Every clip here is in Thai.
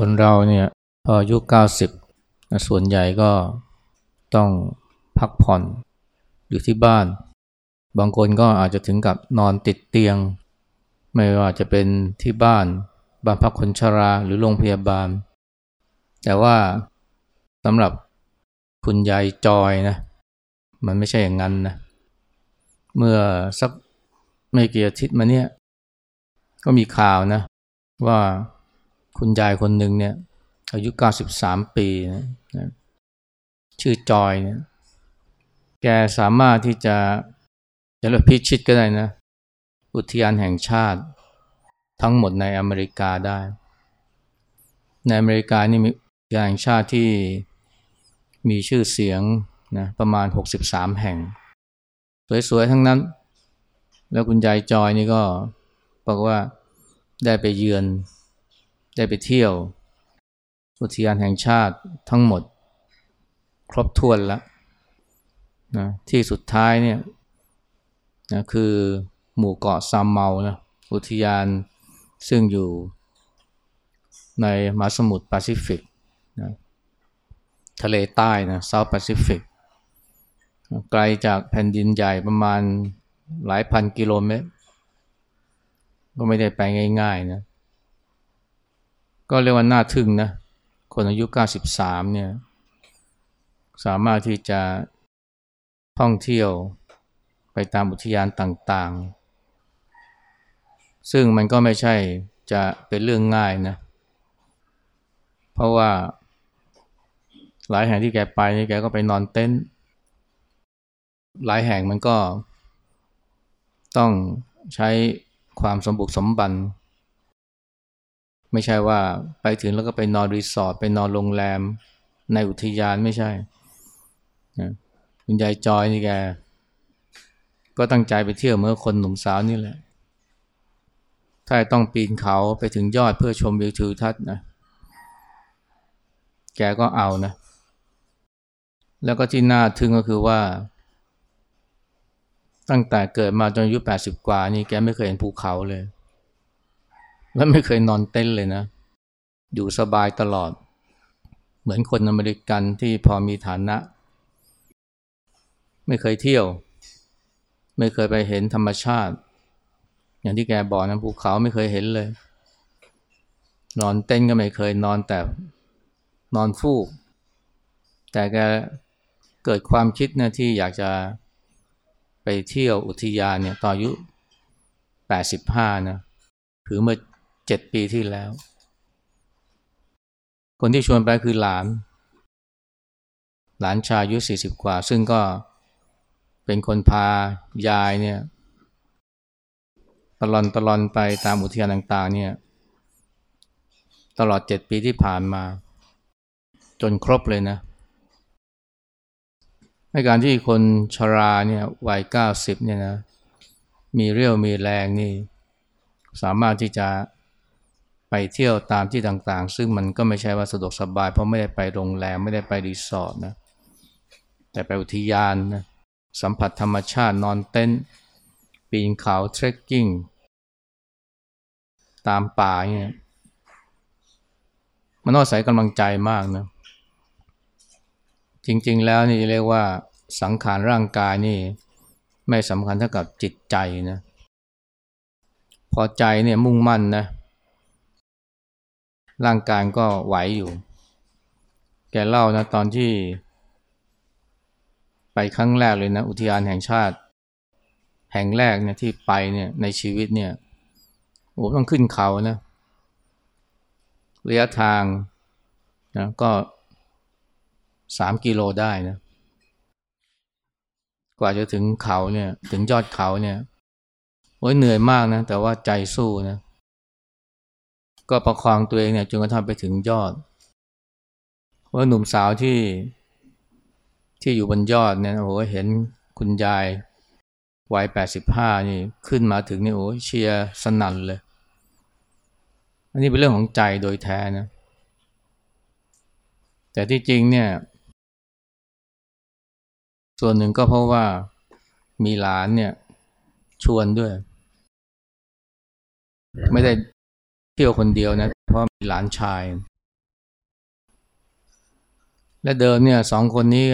คนเราเนี่ยพออายุเก้าสิบส่วนใหญ่ก็ต้องพักผ่อนอยู่ที่บ้าน บางคนก็อาจจะถึงกับนอนติดเตียง ไม่ว่าจะเป็นที่บ้าน บ้านพักคนชราหรือโรงพยาบาล แต่ว่าสำหรับคุณยายจอยนะมันไม่ใช่อย่างนั้นนะเมื่อสักไม่กี่อาทิตย์มาเนี่ยก็มีข่าวนะว่า คุณยายคนหนึ่งเนี่ยอายุ 93 ปีนะชื่อจอยเนี่ยแกสามารถที่จะจะเรียกพิชิตก็ได้นะ อุทยานแห่งชาติทั้งหมดในอเมริกาได้ ในอเมริกานี่มีอุทยานแห่งชาติที่มีชื่อเสียงนะประมาณ 63 แห่ง สวยๆ ทั้งนั้น แล้วคุณยายจอยนี่ก็บอกว่าได้ไปเยือน ได้ไปเที่ยว อุทยานแห่งชาติทั้งหมด ครบถ้วนแล้วนะที่สุดท้ายเนี่ยนะคือหมู่เกาะซามเมานะอุทยานซึ่งอยู่ในมหาสมุทรแปซิฟิกนะทะเลใต้นะเซาท์แปซิฟิกไกลจากแผ่นดินใหญ่ประมาณหลายพันกิโลเมตร ก็ไม่ได้ไปง่ายๆนะ ก็เรียกว่าน่าทึ่งนะ คนอายุ 93 เนี่ย สามารถที่จะท่องเที่ยวไปตามอุทยานต่างๆ ซึ่งมันก็ไม่ใช่จะเป็นเรื่องง่ายนะ เพราะว่าหลายแห่งที่แกไปนี่แกก็ไปนอนเต็นท์หลายแห่งมันก็ต้องใช้ความสมบุกสมบัน ไม่ใช่ว่าไปถึงแล้วก็ไปนอนรีสอร์ทไปนอนโรงแรม ในอุทยานไม่ใช่คุณยายจอยนี่แกก็ตั้งใจไปเที่ยวเมื่อคนหนุ่มสาวนี่แหละ ถ้าต้องปีนเขาไปถึงยอดเพื่อชมวิวทิวทัศน์นะ แกก็เอานะ แล้วก็ที่น่าทึ่งก็คือว่า ตั้งแต่เกิดมาจนอายุแปดสิบกว่านี่แกไม่เคยเห็นภูเขาเลย แล้วไม่เคยนอนเต้นเลยนะ อยู่สบายตลอด เหมือนคนอเมริกันที่พอมีฐานะ ไม่เคยเที่ยว ไม่เคยไปเห็นธรรมชาติ อย่างที่แกบอกนะภูเขาไม่เคยเห็นเลย นอนเต้นก็ไม่เคยนอนแต่นอนฟูก แต่แกเกิดความคิดนะที่อยากจะไปเที่ยวอุทยานเนี่ยตอนอายุ 85 นะ คือเมื่อ เจ็ดปีที่แล้ว คนที่ชวนไปคือหลาน หลานชายอายุสี่สิบกว่า ซึ่งก็เป็นคนพายายเนี่ยตลอนตลอนไปตามอุทยานต่างๆเนี่ยตลอดเจ็ดปีที่ผ่านมา จนครบเลยนะในการที่คนชราเนี่ยวัยเก้าสิบเนี่ยนะมีเรี่ยวมีแรงนี่ สามารถที่จะ เที่ยวตามที่ต่างๆ ซึ่งมันก็ไม่ใช่ว่าสะดวกสบาย เพราะไม่ได้ไปโรงแรมไม่ได้ไปรีสอร์ทนะแต่ไปอุทยานนะสัมผัสธรรมชาตินอนเต้นปีนเขาเทรคกิ้งตามป่าเนี่ยมันต้องอาศัยกำลังใจมากนะจริงๆแล้วนี่เรียกว่าสังขารร่างกายนี่ไม่สำคัญเท่ากับจิตใจนะพอใจเนี่ยมุ่งมั่นนะ ร่างกายก็ไหวอยู่ แกเล่านะตอนที่ ไปครั้งแรกเลยนะ อุทยานแห่งชาติ แห่งแรกเนี่ยที่ไปเนี่ยในชีวิตเนี่ยโอ้ต้องขึ้นเขานะระยะทางนะก็สามกิโลได้นะกว่าจะถึงเขาเนี่ยถึงยอดเขาเนี่ยโอ้ยเหนื่อยมากนะ แต่ว่าใจสู้นะ ก็ประคองตัวเองเนี่ยจนกระทั่งไปถึงยอดว่าหนุ่มสาวที่ที่อยู่บนยอดเนี่ยโอ้โหเห็นคุณยายวัยแปดสิบห้านี่ขึ้นมาถึงนี่โอ้เชียร์สนั่นเลย อันนี้เป็นเรื่องของใจโดยแท้นะ แต่ที่จริงเนี่ย ส่วนหนึ่งก็เพราะว่ามีหลานเนี่ยชวนด้วย ไม่ได้ เที่ยวคนเดียวนะเพราะมีหลานชาย และเดิมเนี่ยสองคนนี้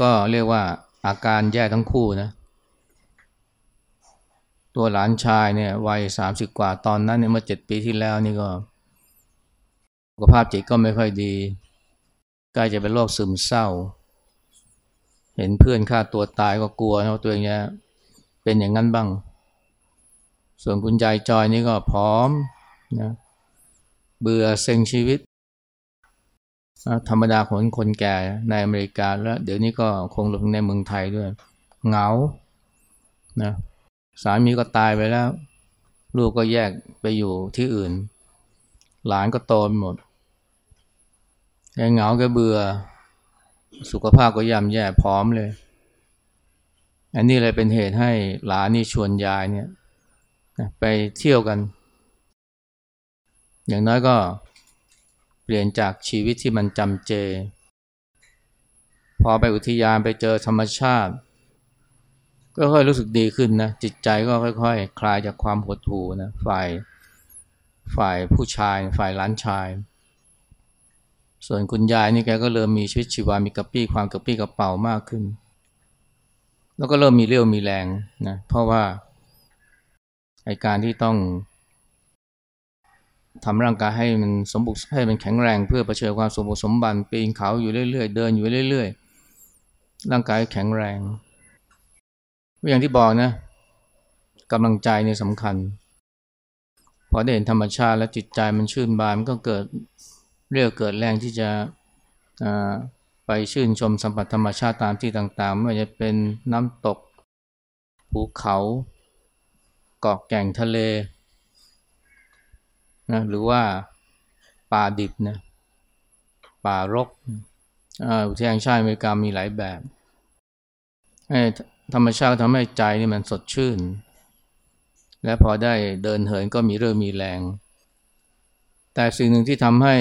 ก็เรียกว่าอาการแย่ทั้งคู่นะ ตัวหลานชายเนี่ยวัยสามสิบกว่าตอนนั้นเนี่ยเมื่อเจ็ดปีที่แล้วนี่ก็สุขภาพจิตก็ไม่ค่อยดีใกล้จะเป็นโรคซึมเศร้า เห็นเพื่อนฆ่าตัวตายก็กลัวนะว่าตัวเองจะเป็นอย่างนั้นบ้าง ส่วนคุณยายจอยนี่ก็พร้อม นะเบื่อเซ็งชีวิต ธรรมดาของคนแก่ในอเมริกาแล้ว เดี๋ยวนี้ก็คงลงในเมืองไทยด้วย เหงานะสามีก็ตายไปแล้ว ลูกก็แยกไปอยู่ที่อื่น หลานก็โตหมดแกเหงาแกเบื่อ สุขภาพก็ย่ำแย่พร้อมเลย อันนี้เลยเป็นเหตุให้หลานนี่ชวนยายเนี่ยไปเที่ยวกัน อย่างน้อยก็เปลี่ยนจากชีวิตที่มันจำเจ พอไปอุทยานไปเจอธรรมชาติ ก็ค่อยรู้สึกดีขึ้นนะ จิตใจก็ค่อยๆคคลายจากความหดหู่นะฝ่ายฝ่ายผู้ชายฝ่ายล้านชาย ส่วนคุณยายนี่แกก็เริ่มมีชีวิตชีวามีกระปี้ความกระปี้กระเป๋ามากขึ้น แล้วก็เริ่มมีเรี่ยวมีแรงนะเพราะว่าไอการที่ต้อง ทำร่างกายให้มันสมบุกให้มันแข็งแรงเพื่อประชิญความสมบูรณ์สมบันปีนเขาอยู่เรื่อยๆ เดินอยู่เรื่อยๆ ร่างกายแข็งแรงอย่างที่บอกนะกำลังใจเนี่ยสำคัญ พอได้เห็นธรรมชาติแล้วจิตใจมันชื่นบานมันก็เกิดเรียกเกิดแรงที่จะไปชื่นชมสัมผัสธรรมชาติตามที่ต่างๆ ไม่ว่าจะเป็นน้ำตก ภูเขา เกาะแก่งทะเล นะหรือว่าป่าดิบนะป่ารกอุทยานชาติอเมริกามีหลายแบบธรรมชาติทำให้ใจนี่มันสดชื่น และพอได้เดินเหินก็มีเรื่องมีแรง แต่สิ่งหนึ่งที่ทำให้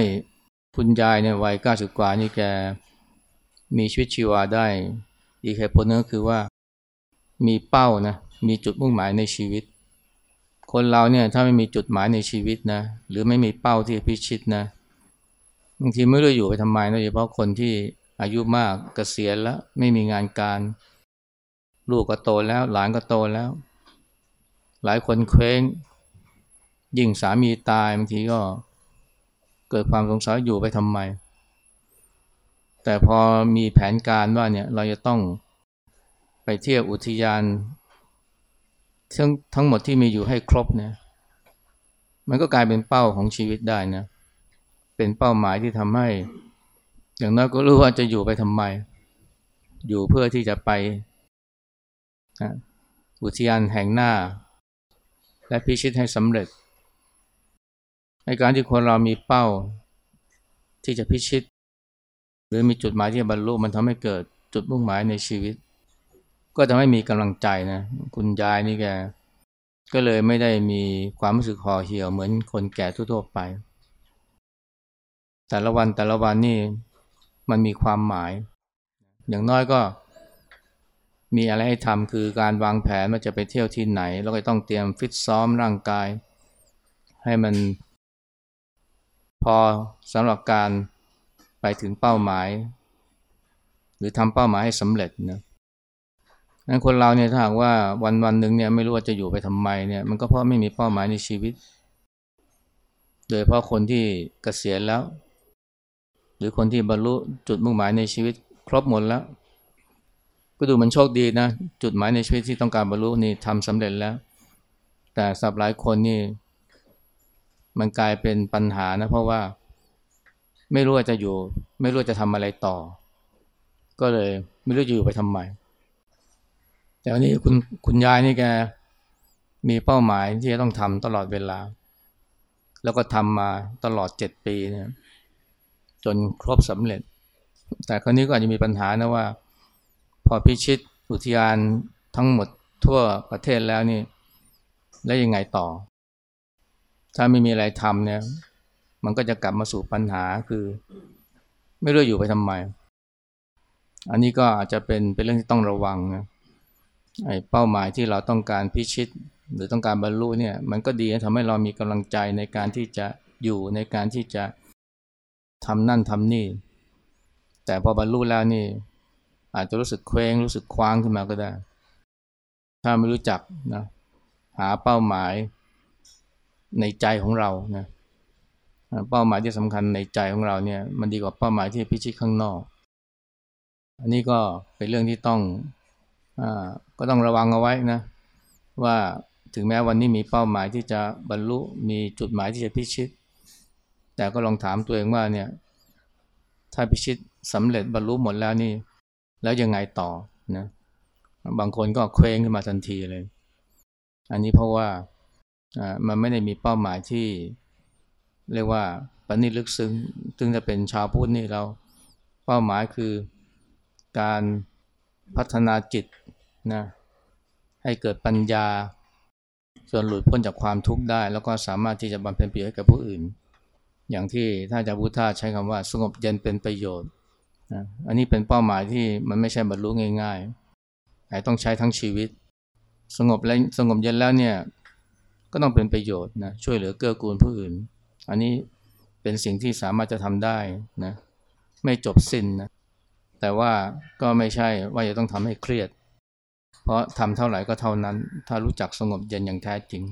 คุณยายเนี่ยวัยเก้าสิบกว่านี่แกมีชีวิตชีวาได้ อีกเหตุผลนึงก็คือว่ามีเป้านะมีจุดมุ่งหมายในชีวิต คนเราเนี่ยถ้าไม่มีจุดหมายในชีวิตนะหรือไม่มีเป้าที่พิชิตนะบางทีไม่รู้อยู่ไปทำไมโดยเฉพาะคนที่อายุมากกเกษียณแล้วไม่มีงานการ ลูกก็โตแล้ว หลานก็โตแล้ว หลายคนเคว้ง ยิ่งสามีตายบางทีก็เกิดความสงสัยอยู่ไปทำไม แต่พอมีแผนการว่าเนี่ยเราจะต้องไปเที่ยวอุทยาน ทั้งทั้งหมดที่มีอยู่ให้ครบเนี่ยมันก็กลายเป็นเป้าของชีวิตได้นะเป็นเป้าหมายที่ทำให้ อย่างน้อยก็รู้ว่าจะอยู่ไปทำไม อยู่เพื่อที่จะไปอุทยานแห่งหน้า และพิชิตให้สำเร็จในการที่คนเรามีเป้าที่จะพิชิต หรือมีจุดหมายที่จะบรรลุมันทำให้เกิดจุดมุ่งหมายในชีวิต ก็ทำให้มีกำลังใจนะ คุณยายนี่แกก็เลยไม่ได้มีความรู้สึกห่อเหี่ยวเหมือนคนแก่ทั่วๆไป แต่ละวันแต่ละวันนี่มันมีความหมาย อย่างน้อยก็มีอะไรให้ทำคือการวางแผนว่าจะไปเที่ยวที่ไหน แล้วก็ต้องเตรียมฟิตซ้อมร่างกาย ให้มัน พอสำหรับการไปถึงเป้าหมาย หรือทำเป้าหมายให้สำเร็จนะ นั้นคนเราเนี่ยถ้าหากว่าวันวันหนึ่งเนี่ยไม่รู้ว่าจะอยู่ไปทำไมเนี่ยมันก็เพราะไม่มีเป้าหมายในชีวิต โดยเพราะคนที่เกษียณแล้ว หรือคนที่บรรลุจุดมุ่งหมายในชีวิต ครบหมดแล้ว ก็ดูมันโชคดีนะ จุดหมายในชีวิตที่ต้องการบรรลุนี่ทำสำเร็จแล้ว แต่สับหลายคนนี่มันกลายเป็นปัญหานะเพราะว่าไม่รู้ว่าจะอยู่ ไม่รู้จะทำอะไรต่อ ก็เลยไม่รู้จะอยู่ไปทำไม แต่วันนี้คุณคุณยายนี่แกมีเป้าหมายที่จะต้องทำตลอดเวลา แล้วก็ทำมาตลอดเจ็ดปีเนี่ยจนครบสำเร็จ แต่คราวนี้ก็อาจจะมีปัญหานะว่า พอพิชิตอุทยานทั้งหมดทั่วประเทศแล้วนี่ แล้วยังไงต่อ ถ้าไม่มีอะไรทำเนี่ย มันก็จะกลับมาสู่ปัญหาคือ ไม่รู้อยู่ไปทำไม อันนี้ก็อาจจะเป็นเป็นเรื่องที่ต้องระวังนะ ไอ้เป้าหมายที่เราต้องการพิชิต หรือต้องการบรรลุเนี่ยมันก็ดีทำให้เรามีกำลังใจในการที่จะอยู่ในการที่จะทำนั่นทำนี่ แต่พอบรรลุแล้วนี่ อาจจะรู้สึกเคว้งรู้สึกคว้างขึ้นมาก็ได้ ถ้าไม่รู้จักนะหาเป้าหมายในใจของเรานะเป้าหมายที่สำคัญในใจของเราเนี่ยมันดีกว่าเป้าหมายที่พิชิตข้างนอก อันนี้ก็เป็นเรื่องที่ต้อง ก็ต้องระวังเอาไว้นะว่าถึงแม้วันนี้มีเป้าหมายที่จะบรรลุมีจุดหมายที่จะพิชิต แต่ก็ลองถามตัวเองว่าเนี่ยถ้าพิชิตสำเร็จบรรลุหมดแล้วนี่ แล้วยังไงต่อนะบางคนก็เคว้งขึ้นมาทันทีเลย อันนี้เพราะว่ามันไม่ได้มีเป้าหมายที่เรียกว่าปณิลึกซึ้งซึ่งจะเป็นชาวพุทธนี่เราเป้าหมายคือการ พัฒนาจิตนะให้เกิดปัญญา ส่วนหลุดพ้นจากความทุกข์ได้ แล้วก็สามารถที่จะบำเพ็ญประโยชน์ให้กับผู้อื่น อย่างที่ท่านอาจารย์พุทธาใช้คำว่าสงบเย็นเป็นประโยชน์นะอันนี้เป็นเป้าหมายที่มันไม่ใช่บรรลุง่ายๆแต่ต้องใช้ทั้งชีวิต สงบแล้วสงบเย็นแล้วเนี่ยก็ต้องเป็นประโยชน์นะช่วยเหลือเกื้อกูลผู้อื่น อันนี้เป็นสิ่งที่สามารถจะทำได้นะไม่จบสิ้นนะ แต่ว่าก็ไม่ใช่ว่าจะต้องทำให้เครียด เพราะทำเท่าไหร่ก็เท่านั้น ถ้ารู้จักสงบเย็นอย่างแท้จริง